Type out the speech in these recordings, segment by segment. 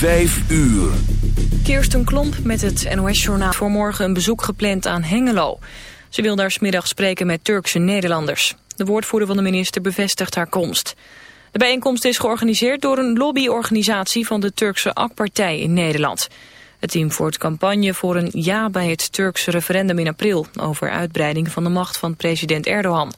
Vijf uur. Kirsten Klomp met het NOS-journaal voor morgen een bezoek gepland aan Hengelo. Ze wil daar smiddag spreken met Turkse Nederlanders. De woordvoerder van de minister bevestigt haar komst. De bijeenkomst is georganiseerd door een lobbyorganisatie van de Turkse AK-partij in Nederland. Het team voert campagne voor een ja bij het Turkse referendum in april... over uitbreiding van de macht van president Erdogan.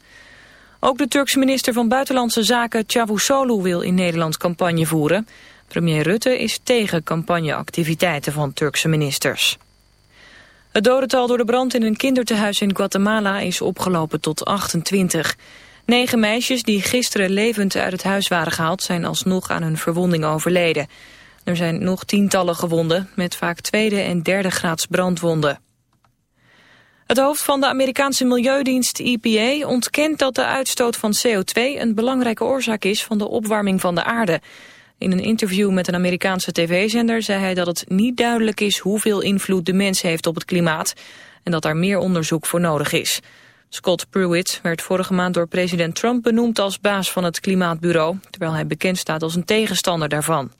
Ook de Turkse minister van Buitenlandse Zaken Çavuşoğlu wil in Nederland campagne voeren. Premier Rutte is tegen campagneactiviteiten van Turkse ministers. Het dodental door de brand in een kindertehuis in Guatemala is opgelopen tot 28. Negen meisjes die gisteren levend uit het huis waren gehaald... zijn alsnog aan hun verwonding overleden. Er zijn nog tientallen gewonden, met vaak tweede en derde graads brandwonden. Het hoofd van de Amerikaanse milieudienst EPA ontkent dat de uitstoot van CO2 een belangrijke oorzaak is van de opwarming van de aarde. In een interview met een Amerikaanse tv-zender zei hij dat het niet duidelijk is hoeveel invloed de mens heeft op het klimaat en dat daar meer onderzoek voor nodig is. Scott Pruitt werd vorige maand door president Trump benoemd als baas van het Klimaatbureau, terwijl hij bekend staat als een tegenstander daarvan.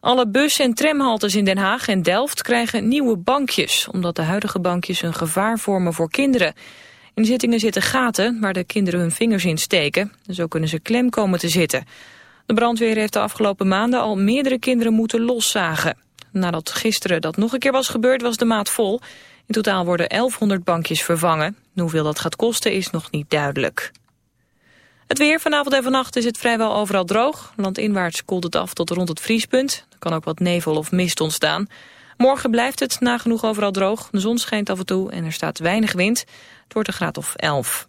Alle bus- en tramhaltes in Den Haag en Delft krijgen nieuwe bankjes... omdat de huidige bankjes een gevaar vormen voor kinderen. In zittingen zitten gaten waar de kinderen hun vingers in steken. Zo kunnen ze klem komen te zitten. De brandweer heeft de afgelopen maanden al meerdere kinderen moeten loszagen. Nadat gisteren dat nog een keer was gebeurd was de maat vol. In totaal worden 1100 bankjes vervangen. Hoeveel dat gaat kosten is nog niet duidelijk. Het weer vanavond en vannacht is het vrijwel overal droog. Landinwaarts koelt het af tot rond het vriespunt. Er kan ook wat nevel of mist ontstaan. Morgen blijft het nagenoeg overal droog. De zon schijnt af en toe en er staat weinig wind. Het wordt een graad of 11.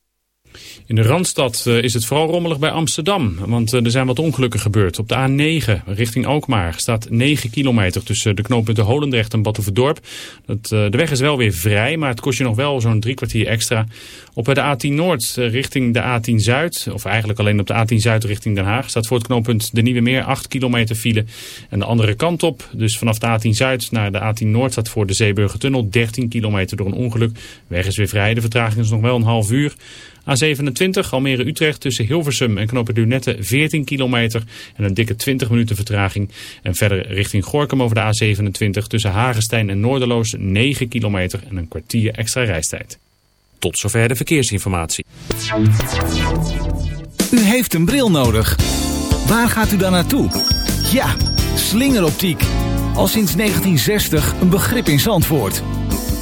In de Randstad eh, is het vooral rommelig bij Amsterdam. Want eh, er zijn wat ongelukken gebeurd. Op de A9 richting Alkmaar staat 9 kilometer tussen de knooppunten Holendrecht en Battenverdorp. Eh, de weg is wel weer vrij, maar het kost je nog wel zo'n drie kwartier extra. Op de A10 Noord richting de A10 Zuid, of eigenlijk alleen op de A10 Zuid richting Den Haag, staat voor het knooppunt de Nieuwe Meer 8 kilometer file. En de andere kant op, dus vanaf de A10 Zuid naar de A10 Noord, staat voor de Zeeburgertunnel 13 kilometer door een ongeluk. De weg is weer vrij, de vertraging is nog wel een half uur. A27 Almere-Utrecht tussen Hilversum en Knoppen Lunette 14 kilometer en een dikke 20 minuten vertraging. En verder richting Gorkum over de A27 tussen Hagestein en Noorderloos 9 kilometer en een kwartier extra reistijd. Tot zover de verkeersinformatie. U heeft een bril nodig. Waar gaat u dan naartoe? Ja, slingeroptiek. Al sinds 1960 een begrip in Zandvoort.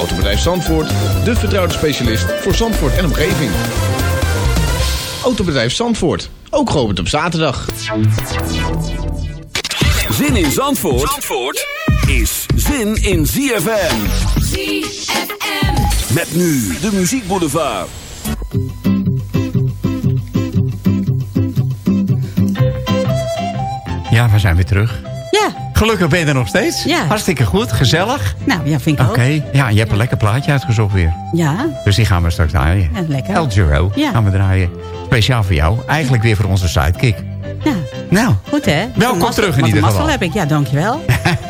Autobedrijf Zandvoort, de vertrouwde specialist voor Zandvoort en omgeving. Autobedrijf Zandvoort, ook geopend op zaterdag. Zin in Zandvoort, Zandvoort is zin in ZFM. ZFM. Met nu de Muziek Boulevard. Ja, we zijn weer terug. Gelukkig ben je er nog steeds. Ja. Hartstikke goed, gezellig. nou ja, vind ik Oké, ja, je hebt een lekker plaatje uitgezocht weer. Ja, Dus die gaan we straks draaien. Ja, lekker. El Giro Ja. gaan we draaien. Speciaal voor jou. Eigenlijk weer voor onze sidekick. ja, Nou, goed hè. Welkom terug in ieder geval. heb ik, ja, dankjewel.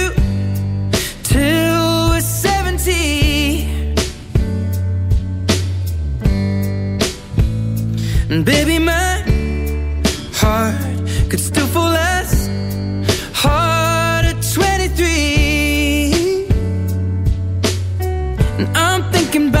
And I'm thinking about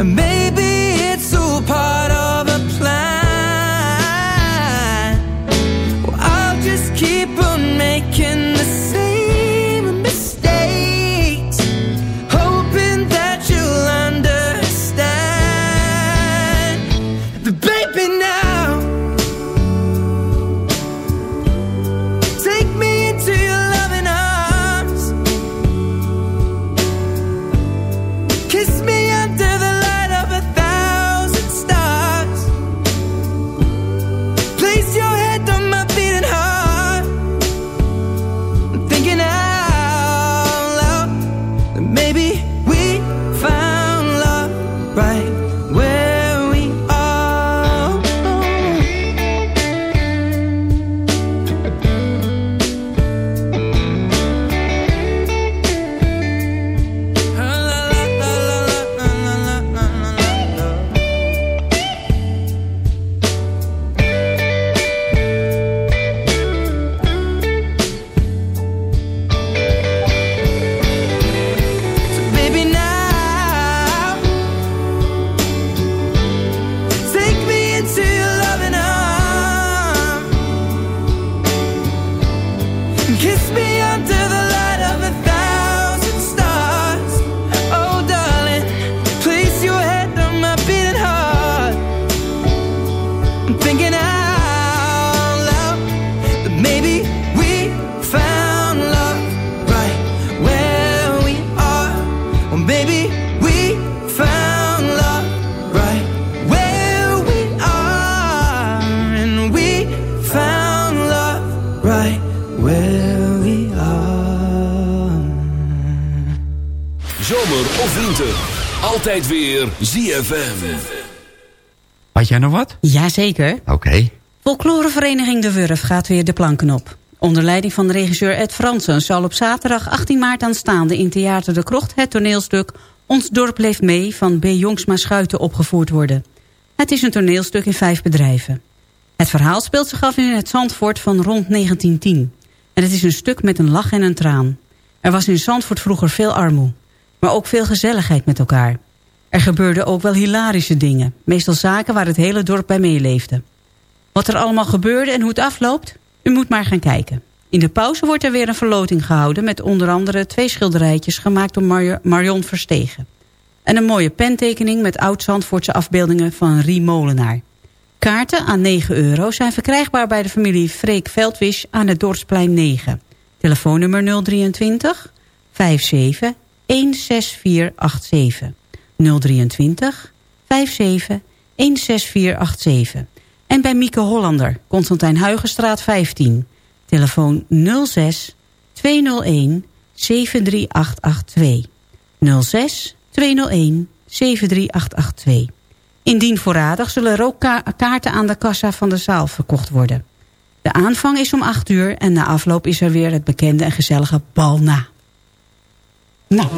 And maybe where we are. Zomer of winter. Altijd weer ZFM. Had jij nog wat? Jazeker. Oké. Folklorevereniging De Wurf gaat weer de planken op. Onder leiding van regisseur Ed Fransen zal op zaterdag 18 maart aanstaande in Theater de Krocht het toneelstuk Ons dorp leeft mee van B. Jongsma Schuiten opgevoerd worden. Het is een toneelstuk in vijf bedrijven. Het verhaal speelt zich af in het Zandvoort van rond 1910. En het is een stuk met een lach en een traan. Er was in Zandvoort vroeger veel armoe, maar ook veel gezelligheid met elkaar. Er gebeurden ook wel hilarische dingen, meestal zaken waar het hele dorp bij meeleefde. Wat er allemaal gebeurde en hoe het afloopt? U moet maar gaan kijken. In de pauze wordt er weer een verloting gehouden... met onder andere twee schilderijtjes gemaakt door Mar Marion Verstegen. En een mooie pentekening met oud-Zandvoortse afbeeldingen van Rie Molenaar. Kaarten aan 9 euro zijn verkrijgbaar bij de familie Freek Veldwisch aan het Dorpsplein 9. Telefoonnummer 023 57 16487. 023 57 16487. En bij Mieke Hollander, Constantijn Huigenstraat 15. Telefoon 06 201 73882. 06 201 73882. Indien voorradig zullen er ook ka kaarten aan de kassa van de zaal verkocht worden. De aanvang is om 8 uur en na afloop is er weer het bekende en gezellige bal na. Nou...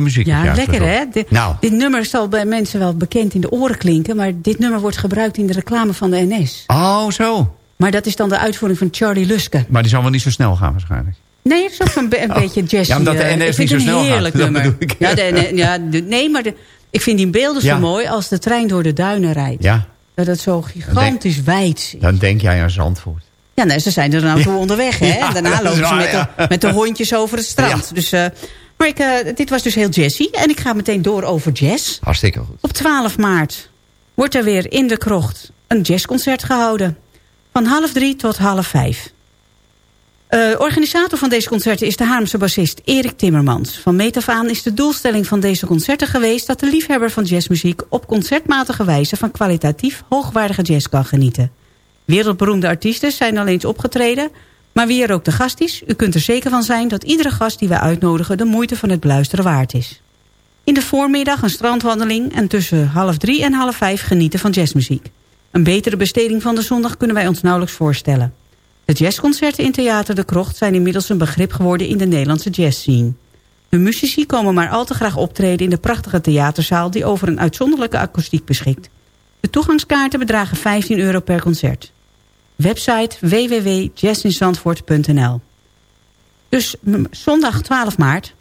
muziek. Ja, lekker hè? Dit, Nou. dit nummer zal bij mensen wel bekend in de oren klinken... maar dit nummer wordt gebruikt in de reclame van de NS. Oh, zo. Maar dat is dan de uitvoering van Charlie Luske. Maar die zal wel niet zo snel gaan waarschijnlijk. Nee, het is ook zo'n be- een beetje jazzy. Ja, omdat de eh, NS ik vind niet zo het snel een gaat, heerlijk nummer. ik. Ja, de, ja, de- nee, maar de, ik vind die beelden zo mooi als de trein door de duinen rijdt. Ja, Dat het zo gigantisch wijd is. dan denk jij aan Zandvoort. Ja, nee, ze zijn er nou toe onderweg, hè? Daarna lopen ze met, de, met de hondjes over het strand. Dus, eh, maar ik, eh, dit was dus heel jazzy. En ik ga meteen door over jazz. Hartstikke goed. Op 12 maart wordt er weer in de krocht een jazzconcert gehouden. Van half drie tot half vijf. Eh, organisator van deze concerten is de Haarlemse bassist Erik Timmermans. Van meet af aan is de doelstelling van deze concerten geweest... dat de liefhebber van jazzmuziek op concertmatige wijze... van kwalitatief hoogwaardige jazz kan genieten. Wereldberoemde artiesten zijn al eens opgetreden... maar wie er ook de gast is, u kunt er zeker van zijn... dat iedere gast die wij uitnodigen de moeite van het beluisteren waard is. In de voormiddag een strandwandeling en tussen half drie en half vijf genieten van jazzmuziek. Een betere besteding van de zondag kunnen wij ons nauwelijks voorstellen. De jazzconcerten in Theater de Krocht zijn inmiddels een begrip geworden in de Nederlandse jazzscene. De muzici komen maar al te graag optreden in de prachtige theaterzaal die over een uitzonderlijke akoestiek beschikt. De toegangskaarten bedragen 15 euro per concert. Website www.jazzinzandvoort.nl Dus zondag 12 maart.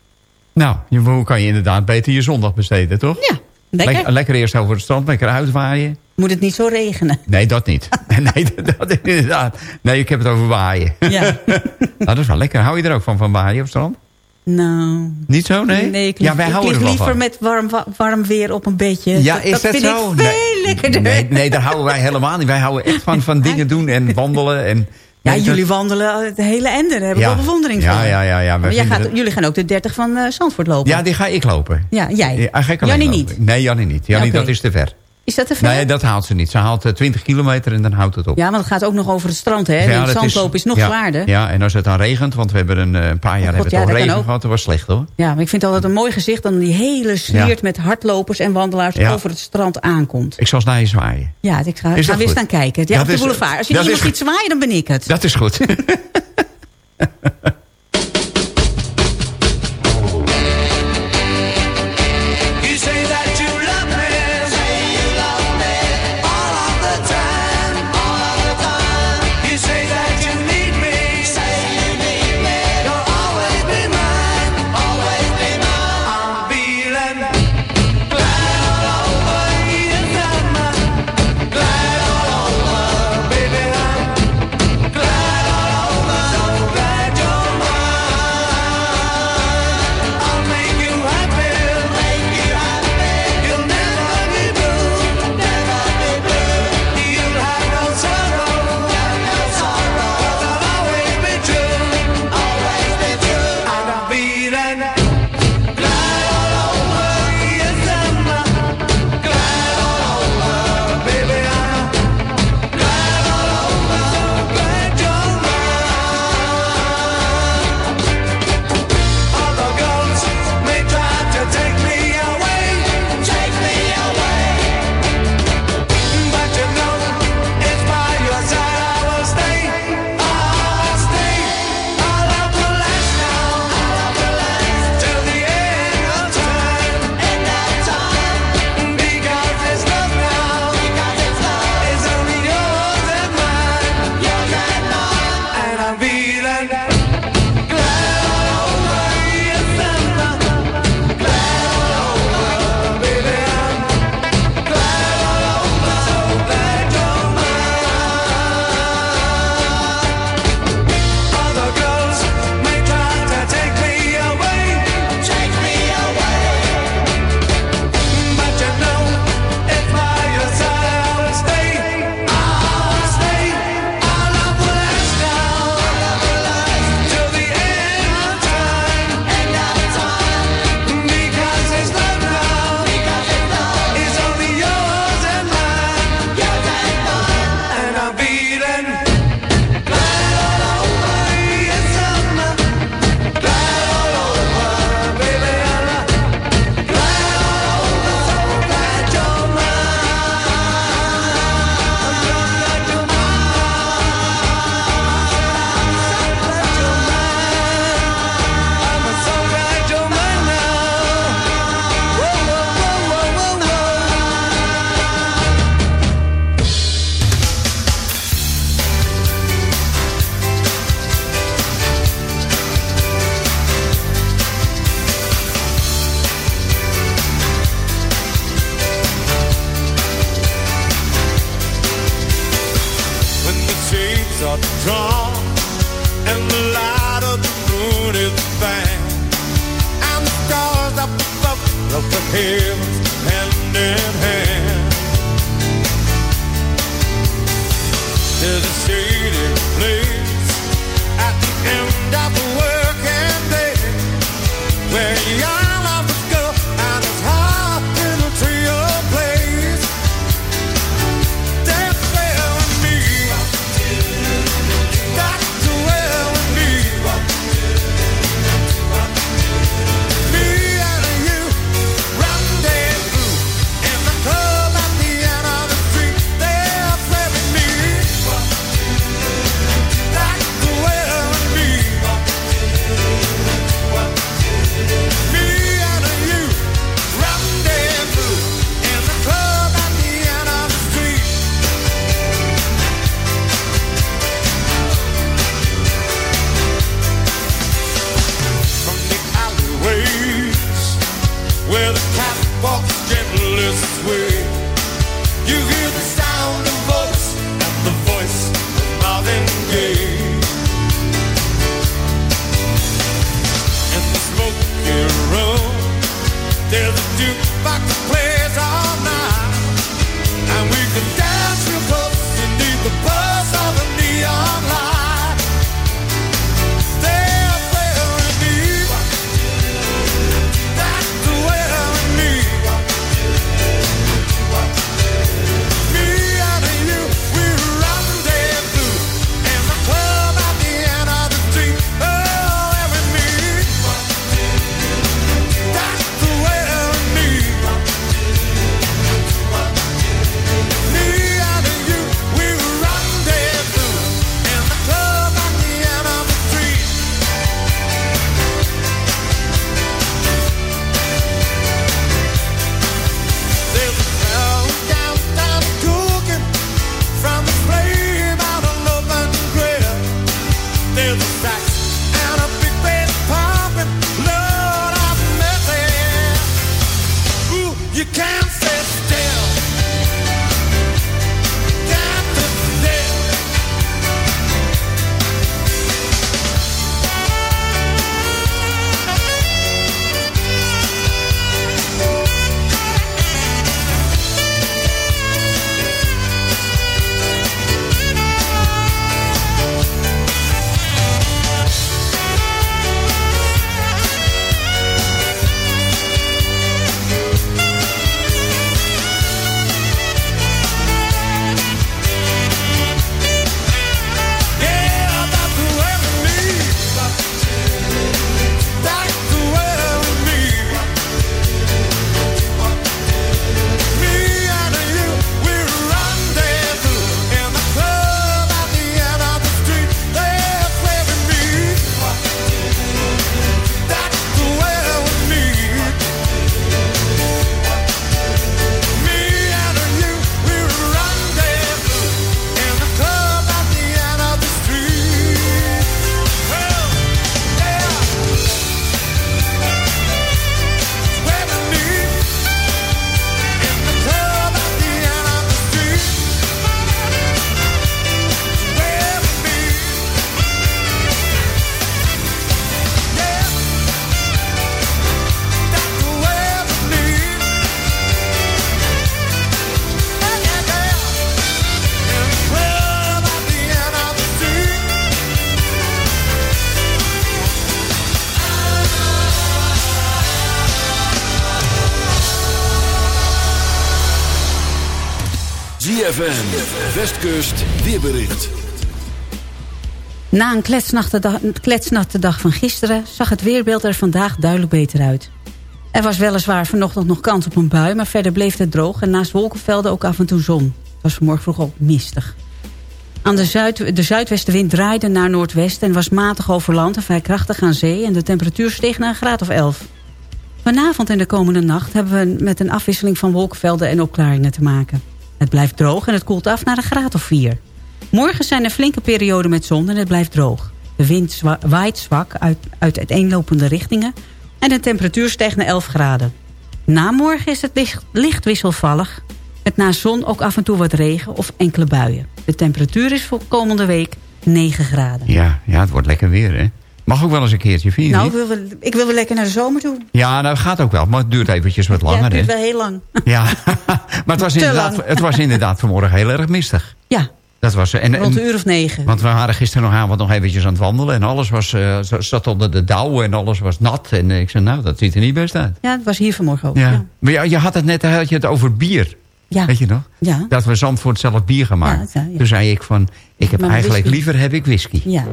Nou, je, hoe kan je inderdaad beter je zondag besteden, toch? Ja, lekker. Lekker, lekker eerst over het strand, lekker uitwaaien. Moet het niet zo regenen. Nee, dat niet. nee, dat, dat inderdaad. Nee, ik heb het over waaien. Ja. nou, dat is wel lekker. Hou je er ook van, van waaien op het strand? Nou... Niet zo, nee? Nee, ik, ja, wij ik houden er liever van. met warm, wa- warm weer op een beetje. Ja, is dat, vind zo? ik veel nee, lekkerder. Nee, nee, daar houden wij helemaal niet. Wij houden echt van, van dingen doen en wandelen. En, Ja, dat- jullie wandelen de hele ende. Daar heb ik Ja. wel bewondering Ja, voor. ja, ja, ja, Maar jij gaat, dat- Jullie gaan ook de 30 van Zandvoort lopen. Ja, die ga ik lopen. Ja, jij. Ja, ga ik Jannie lopen. niet. Nee, Jannie niet. Jannie, dat is te ver. Is dat te ver? Nee, dat haalt ze niet. Ze haalt eh, 20 kilometer en dan houdt het op. Ja, want het gaat ook nog over het strand, hè? Ja, en dat zandlopen is, nog ja, zwaarder. Ja, en als het dan regent, want we hebben een, eh, een paar jaar God, hebben ja, het regen ook. gehad. Dat was slecht hoor. Ja, maar ik vind het altijd een mooi gezicht... dan die hele sliert met hardlopers en wandelaars over het strand aankomt. Ik zal eens naar je zwaaien. Ja, ik ga, ik ga weer staan kijken. Ja, Dat op de boulevard. Als je iemand ziet zwaaien, dan ben ik het. Dat is goed. of the heavens hand in hand. There's a shady place ZFM, Westkust, weerbericht. Na een kletsnatte dag, dag van gisteren... zag het weerbeeld er vandaag duidelijk beter uit. Er was weliswaar vanochtend nog kans op een bui... maar verder bleef het droog en naast wolkenvelden ook af en toe zon. Het was vanmorgen vroeg ook mistig. Aan de, zuid, de zuidwestenwind draaide naar noordwest... en was matig over land en vrij krachtig aan zee... en de temperatuur steeg naar een graad of 11. Vanavond en de komende nacht hebben we met een afwisseling van wolkenvelden en opklaringen te maken. Het blijft droog en het koelt af naar een graad of 4. Morgen zijn er flinke perioden met zon en het blijft droog. De wind waait zwak uit, uit uiteenlopende richtingen en de temperatuur stijgt naar 11 graden. Na morgen is het licht, licht wisselvallig, met na zon ook af en toe wat regen of enkele buien. De temperatuur is voor komende week 9 graden. Ja, ja, het wordt lekker weer, hè? Mag ook wel eens een keertje, vind je Nou, ik wil, wel, ik wil wel lekker naar de zomer toe. Ja, nou gaat ook wel, maar het duurt eventjes wat ja, langer. het duurt wel heel lang. Ja, maar het was, Te inderdaad, lang. het was inderdaad vanmorgen heel erg mistig. Ja, Dat was, en, rond en- een uur of negen. want we waren gisteravond nog eventjes aan het wandelen... en alles was, eh, zat onder de dauw en alles was nat. En ik zei, nou, dat ziet er niet best uit. Ja, het was hier vanmorgen ook. Ja. Ja. Maar ja, je had het net had je het over bier. Ja. Weet je nog? Ja. Dat we Zandvoort zelf bier gaan maken. Ja, ja, ja. Toen zei ik van, ik heb Maar eigenlijk whisky. liever heb ik whisky. ja.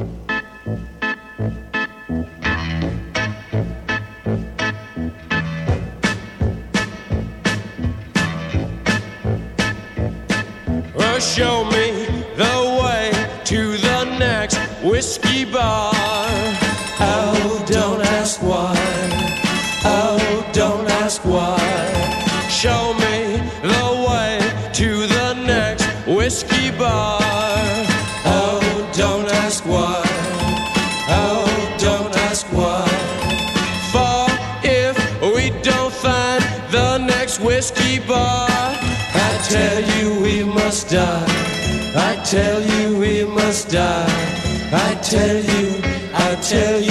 Show me the way to the next whiskey bar. Oh, don't ask why. Oh, don't ask why. Show me die. I tell you we must die. I tell you, I tell you,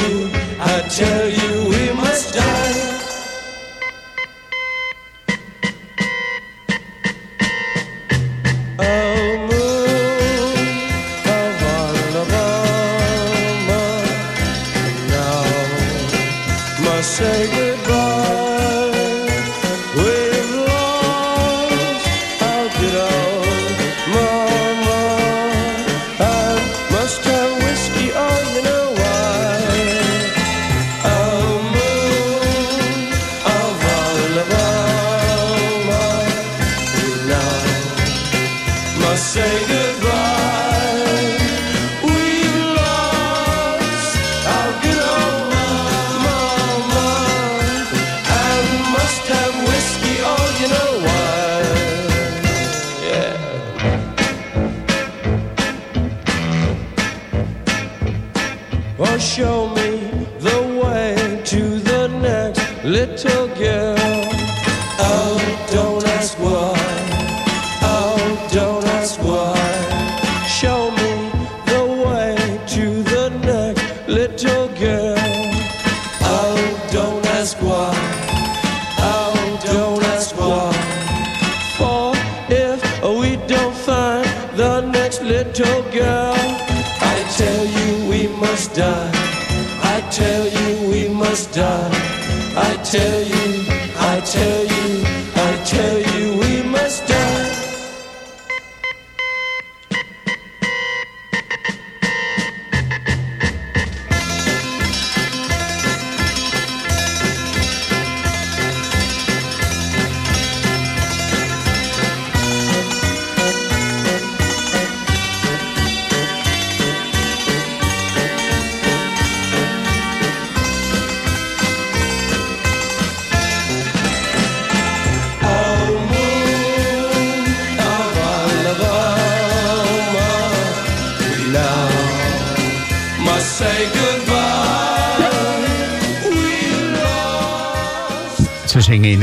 little girl, I tell you we must die. I tell you we must die. I tell you, I tell you, I tell you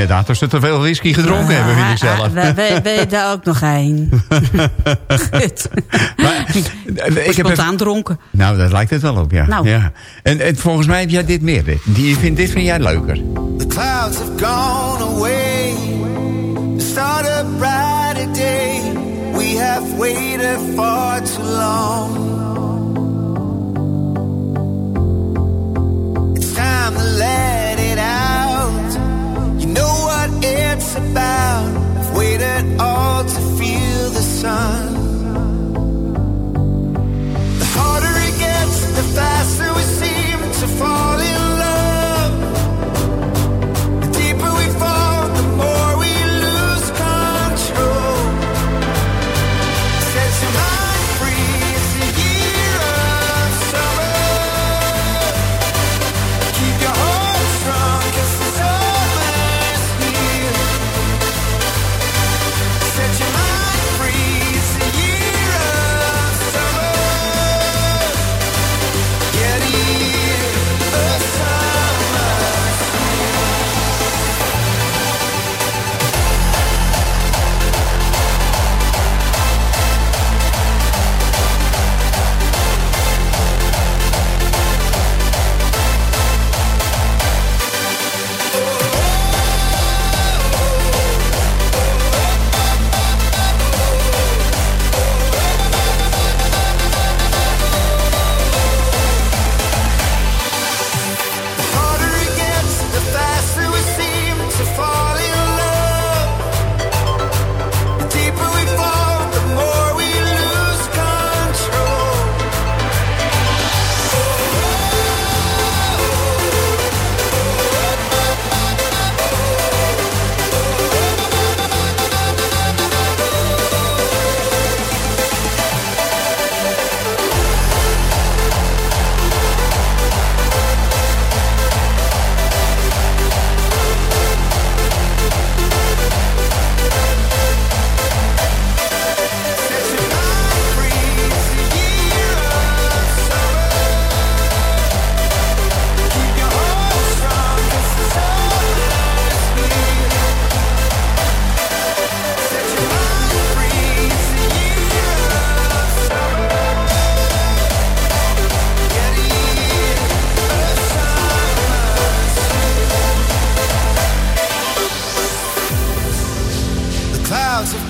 inderdaad als ze te veel whisky gedronken hebben, vind ik zelf. We- we- we- daar ook nog een. Goed. Maar, eh, ik heb Spontaan dronken. Nou, dat lijkt het wel op, ja. Nou. ja. En, en volgens mij heb jij dit meer. Dit. Die, je vindt, dit vind jij leuker. The clouds have gone away. The start a brighter day. We have waited far too long. It's time to let it's about. I've waited all to feel the sun. The harder it gets, the faster we seem to fall in love.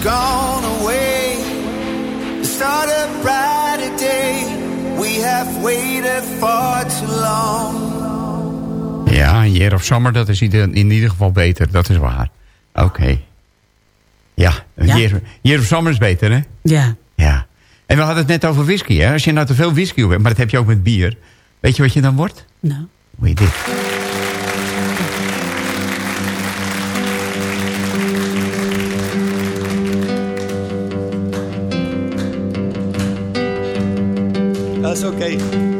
Gone away. The start of brighter day. We have waited far too long. Ja, Year of Summer, dat is in in ieder geval beter. Dat is waar. Oké. Ja, Ja? Year, Year of Summer is beter, hè? Ja. Ja. En we hadden het net over whisky, hè? Als je nou te veel whisky hebt, maar dat heb je ook met bier. Weet je wat je dan wordt? Nou. Hoe heet dit? Dat is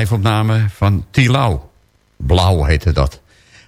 live-opname van Tilau. Blauw heette dat.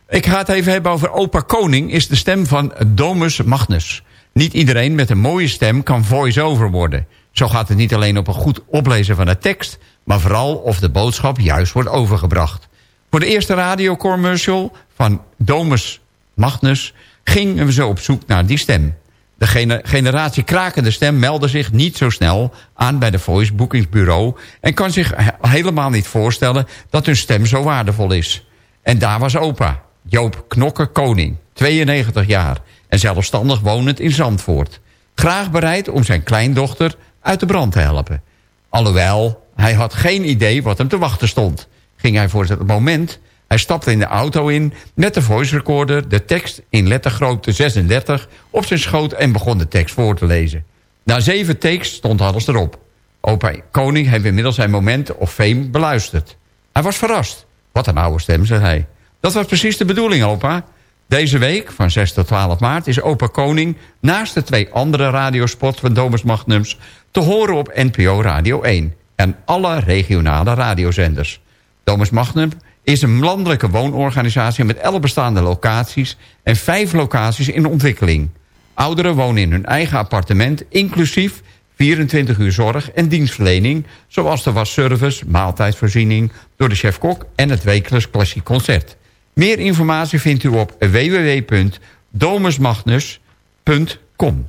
Ik ga het even hebben over Opa Koning... is de stem van Domus Magnus. Niet iedereen met een mooie stem kan voice-over worden. Zo gaat het niet alleen op een goed oplezen van de tekst... maar vooral of de boodschap juist wordt overgebracht. Voor de eerste radiocommercial van Domus Magnus... gingen we zo op zoek naar die stem. De gene- generatie krakende stem meldde zich niet zo snel aan bij de Voice Boekingsbureau... en kan zich he- helemaal niet voorstellen dat hun stem zo waardevol is. En daar was opa, Joop Knokke Koning, 92 jaar... en zelfstandig wonend in Zandvoort. Graag bereid om zijn kleindochter uit de brand te helpen. Alhoewel, hij had geen idee wat hem te wachten stond. Ging hij voor het moment Hij stapte in de auto in met de voice recorder... de tekst in lettergrootte 36 op zijn schoot... en begon de tekst voor te lezen. Na zeven takes stond alles erop. Opa Koning heeft inmiddels zijn moment of fame beluisterd. Hij was verrast. Wat een oude stem, zei hij. Dat was precies de bedoeling, opa. Deze week, van 6 tot 12 maart, is Opa Koning... naast de twee andere radiospots van Domus Magnums... te horen op NPO Radio 1 en alle regionale radiozenders. Domus Magnum is een landelijke woonorganisatie... met 11 bestaande locaties en vijf locaties in ontwikkeling. Ouderen wonen in hun eigen appartement... inclusief 24 uur zorg en dienstverlening... zoals de wasservice, maaltijdvoorziening door de chef-kok... en het wekelijks klassiek concert. Meer informatie vindt u op www.domusmagnus.com.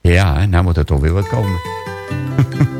Ja, nou moet er toch weer wat komen.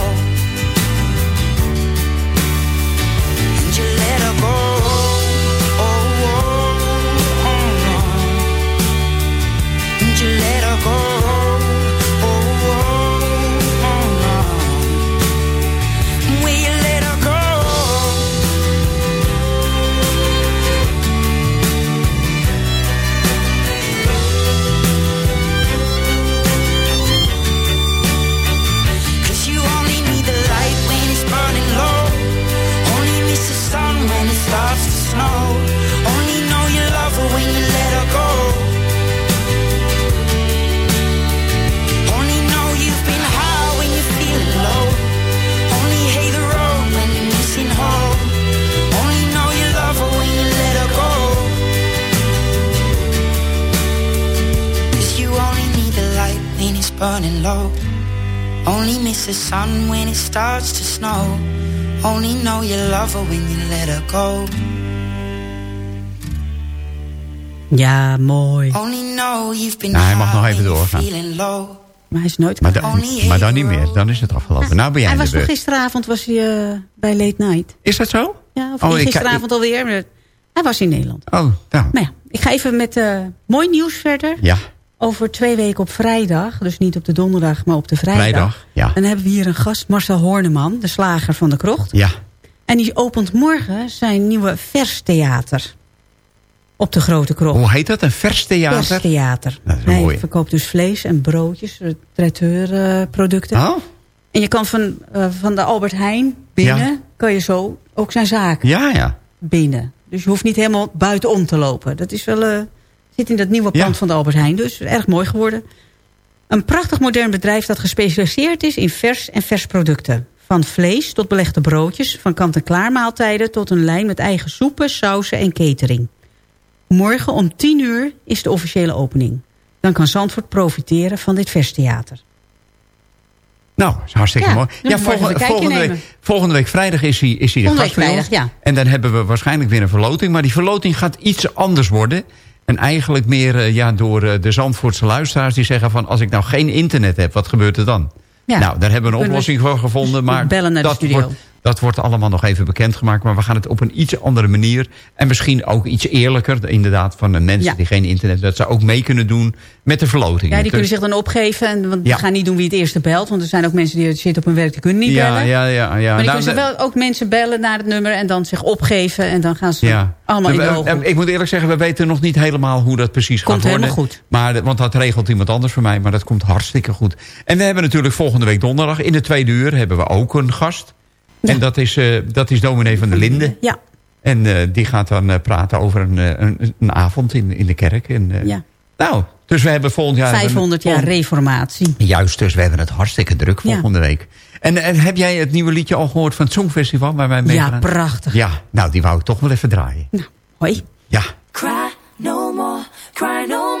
Burning low. Only miss the sun when it starts to snow. Only know you love her when you let her go. Ja, mooi. Only know you've been Nou, hij mag nog even doorgaan. you're feeling low. Maar hij is nooit Maar, dan, maar dan niet meer, dan is het afgelopen. Nou ben jij Hij was nog gisteravond was hij, eh, bij Late Night. Is dat zo? Ja, of Oh, ik- gisteravond alweer. maar Hij was in Nederland. Oh, nou. Nou ja, ik ga even met eh, mooi nieuws verder. Ja, Over twee weken op vrijdag, dus niet op de donderdag, maar op de vrijdag. vrijdag. Ja. Dan hebben we hier een gast, Marcel Horneman, de slager van de krocht. Ja. En die opent morgen zijn nieuwe verstheater. Op de Grote Krocht. Hoe heet dat? Een vers theater? Verstheater. Dat is Hij verkoopt dus vlees en broodjes, eh, traiteurproducten. Oh? En je kan van, eh, van de Albert Heijn binnen, Ja. kan je zo ook zijn zaak Ja, ja. binnen. Dus je hoeft niet helemaal buitenom te lopen. Dat is wel, eh, zit in dat nieuwe pand Ja. van de Albert Heijn. Dus erg mooi geworden. Een prachtig modern bedrijf dat gespecialiseerd is in vers en versproducten. Van vlees tot belegde broodjes, van kant-en-klaar maaltijden... tot een lijn met eigen soepen, sauzen en catering. Morgen om 10 uur is de officiële opening. Dan kan Zandvoort profiteren van dit verstheater. Nou, is hartstikke Ja, mooi. Ja, volgende, volgende, week, volgende week vrijdag is hij, is hij de Volgende gast vrijdag, ja. En dan hebben we waarschijnlijk weer een verloting. Maar die verloting gaat iets anders worden. En eigenlijk meer eh, ja, door eh, de Zandvoortse luisteraars die zeggen van... als ik nou geen internet heb, wat gebeurt er dan? Ja. Nou, daar hebben we een oplossing voor gevonden. Maar bellen naar de dat, studio. wordt, dat wordt allemaal nog even bekendgemaakt. Maar we gaan het op een iets andere manier. En misschien ook iets eerlijker. Inderdaad, van de mensen Ja. die geen internet hebben. Dat ze ook mee kunnen doen met de verloting. Ja, die kunnen zich dan opgeven. En, want Ja. we gaan niet doen wie het eerste belt. Want er zijn ook mensen die zitten op hun werk, die kunnen niet ja, bellen. ja, ja, ja. Maar die Nou, kunnen wel ook mensen bellen naar het nummer en dan zich opgeven. En dan gaan ze Ja. allemaal in de hoogte. Ik moet eerlijk zeggen, we weten nog niet helemaal hoe dat precies Komt gaat worden. helemaal goed. Maar, want dat regelt iemand anders voor mij. Maar dat komt hartstikke goed. En we hebben natuurlijk volgende week donderdag in de tweede uur hebben we ook een gast. En dat is, eh, dat is dominee van der Linden. Ja. En eh, die gaat dan eh, praten over een, een, een avond in, in de kerk. En, eh, Ja. Nou, dus we hebben volgend jaar... 500 jaar reformatie. Juist, dus we hebben het hartstikke druk Ja. volgende week. En, en heb jij het nieuwe liedje al gehoord van het Songfestival waar wij mee Ja, gaan? prachtig. Ja, nou die wou ik toch wel even draaien. Hoi. Ja. Cry no more, cry no more.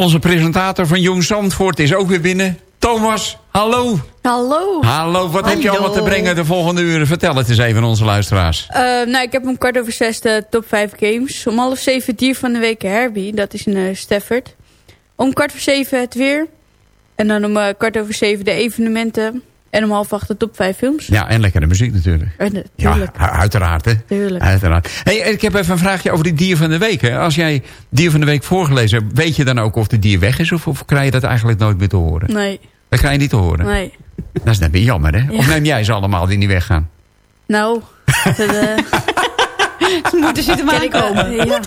onze presentator van Jong Zandvoort is ook weer binnen. Thomas, hallo. Hallo. Hallo, wat heb je allemaal te brengen de volgende uren? Vertel het eens even aan onze luisteraars. Uh, nou, ik heb om kwart over zes de top 5 games. Om half zeven dier van de week Herbie. Dat is in uh, Stafford. Om kwart voor zeven het weer. En dan om uh, kwart over zeven de evenementen. En om half acht de top 5 films. Ja, en lekkere muziek natuurlijk. Uh, tuurlijk. Ja, uiteraard hè. Tuurlijk. Uiteraard. Hey, ik heb even een vraagje over die dier van de week. Hè. Als jij dier van de week voorgelezen hebt, weet je dan ook of de dier weg is? Of, of krijg je dat eigenlijk nooit meer te horen? Nee. Dat krijg je niet te horen? Nee. Dat is net weer jammer, hè? Ja. Of neem jij ze allemaal die niet weggaan? Nou, dat, uh... Ze moeten zitten maken. komen. Ja.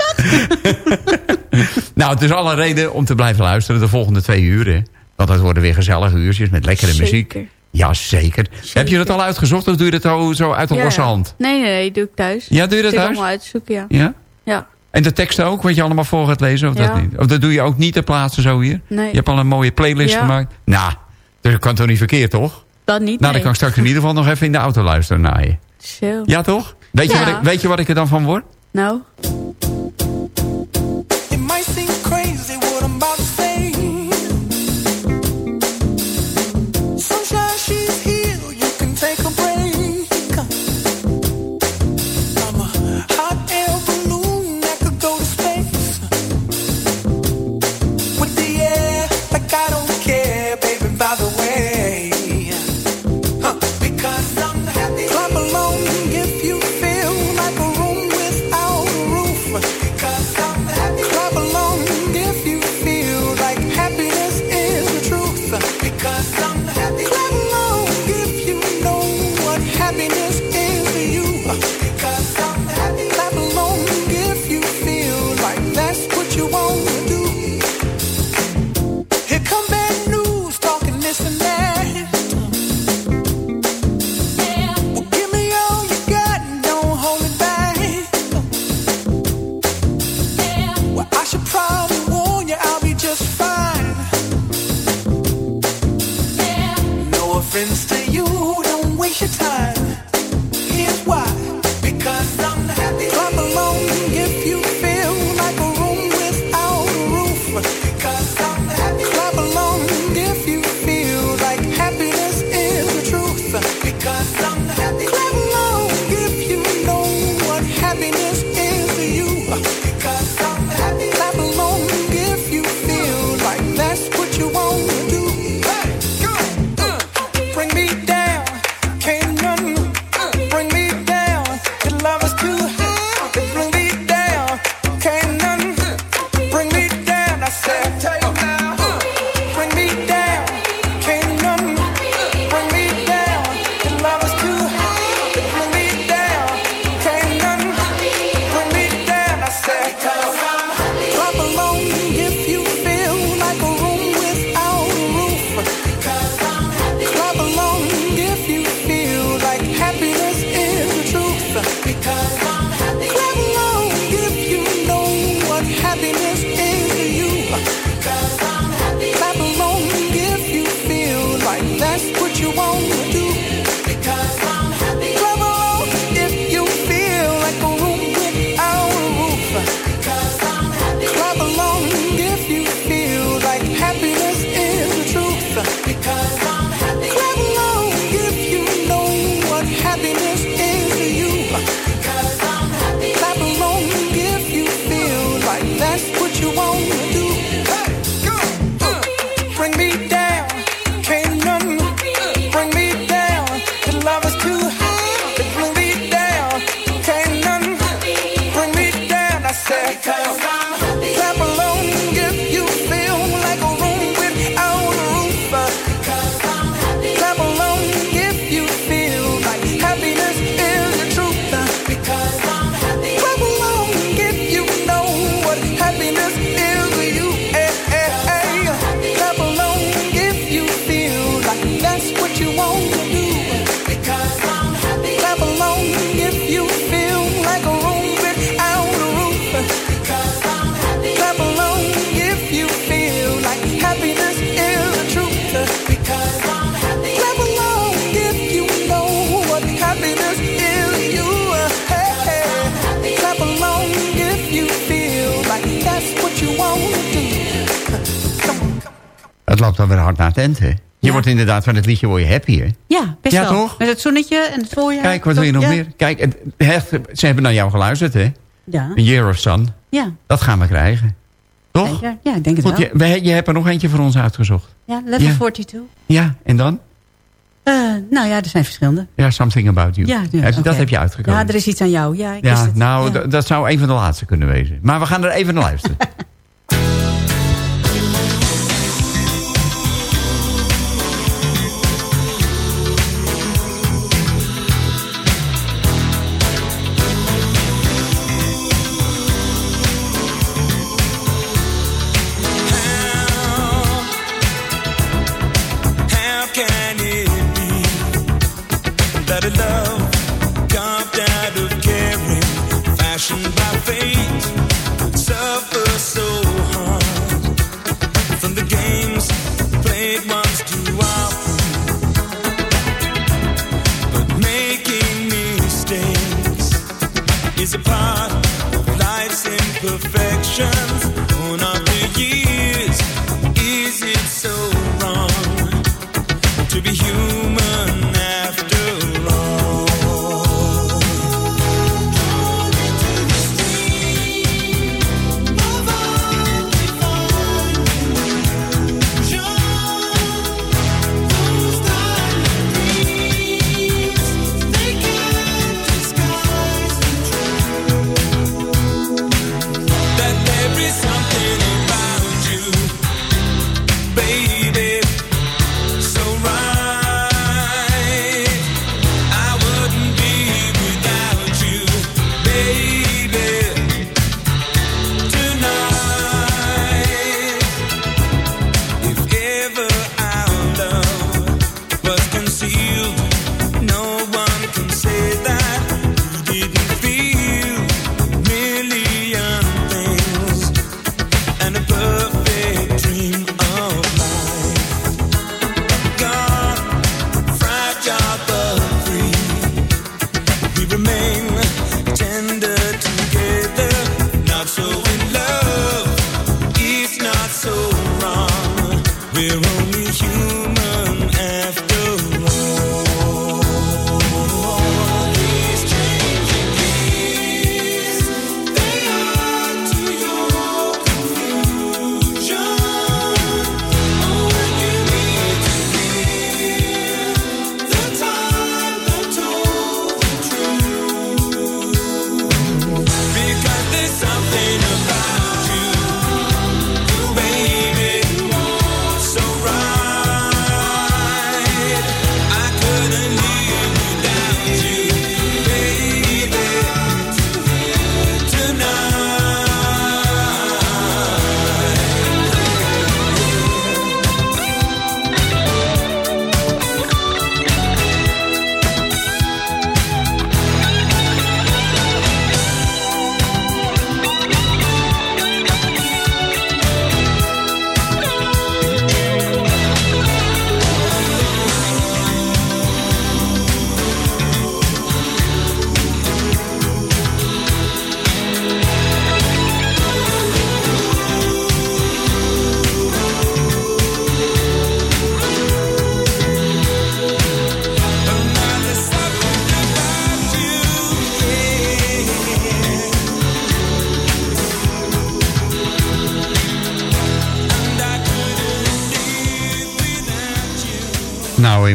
nou, het is alle reden om te blijven luisteren de volgende twee uren. Want het worden weer gezellige uurtjes met lekkere Zeker. muziek. Ja, zeker. Heb je dat al uitgezocht of doe je dat zo, zo uit de Ja. losse hand? Nee, nee, nee, doe ik thuis. Ja, doe je dat Zit ik thuis? allemaal uit te zoeken, ja. Ja? Ja. En de teksten ook, wat je allemaal voor gaat lezen? Of Ja. dat niet? Of dat doe je ook niet te plaatsen zo hier? Nee. Je hebt al een mooie playlist Ja. gemaakt? Nou, dat kan toch niet verkeerd, toch? Dat niet, Nou, dan nee. kan ik straks in ieder geval nog even in de auto luisteren naar je. Zo. Ja, toch? Weet, Je wat ik, weet je wat ik er dan van word? Nou. It might seem dan weer hard naar het eind, hè? Je wordt inderdaad van het liedje word je happy, hè? Ja, best Ja, wel. toch? Met het zonnetje en het voorjaar. Kijk, wat wil je nog Ja. meer? Kijk, het, het- ze hebben naar jou geluisterd, hè? Ja. A Year of Sun. Ja. Dat gaan we krijgen. Toch? Zeker. Ja, ik denk het Want wel. je, we- je hebt er nog eentje voor ons uitgezocht. Ja, level Ja. 42. Ja, en dan? Eh, nou ja, er zijn verschillende. Ja, Something About You. Ja, ja, Dat heb je uitgekozen. Ja, er is iets aan jou. Ja, ik Ja, het. nou, Ja. dat zou een van de laatste kunnen wezen. Maar we gaan er even naar luisteren.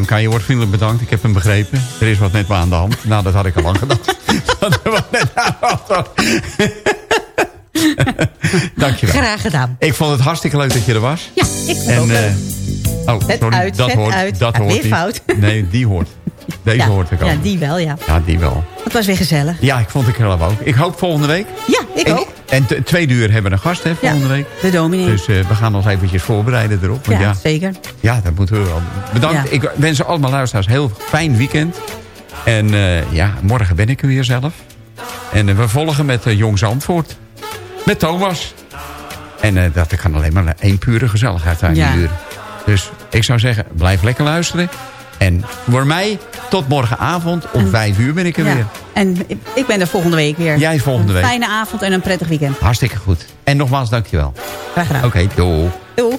Imka, je wordt vriendelijk bedankt. Ik heb hem begrepen. Er is wat net maar aan de hand. Nou, dat had ik al lang gedacht. Dat er wat net aan de hand was. Dankjewel. Graag gedaan. Ik vond het hartstikke leuk dat je er was. Ja, ik vond En, ook eh, leuk. oh, sorry, uit, dat hoort, uit. dat Ja, hoort niet. fout. Nee, die hoort. Deze Ja, hoort ik ook. Ja, die wel, ja. Ja, die wel. Het was weer gezellig. Ja, ik vond het zelf ook. Ik hoop volgende week. Ja, ik ook. En twee uur hebben we een gast hè, volgende week. De dominee. Dus eh, we gaan ons eventjes voorbereiden erop. ja, ja, zeker. Ja, dat moeten we wel. Bedankt. Ja. Ik wens allemaal luisteraars een heel fijn weekend. En eh, ja, morgen ben ik er weer zelf. En eh, we volgen met Jong Zandvoort. Met Thomas. En dat kan alleen maar één pure gezelligheid zijn. Ja. Dus ik zou zeggen, blijf lekker luisteren. En voor mij, tot morgenavond om vijf uur ben ik er Ja. weer. En ik- ben er volgende week weer. Jij volgende Een week. fijne avond en een prettig weekend. Hartstikke goed. En nogmaals, dankjewel. Graag gedaan. Oké, doei. Doeg.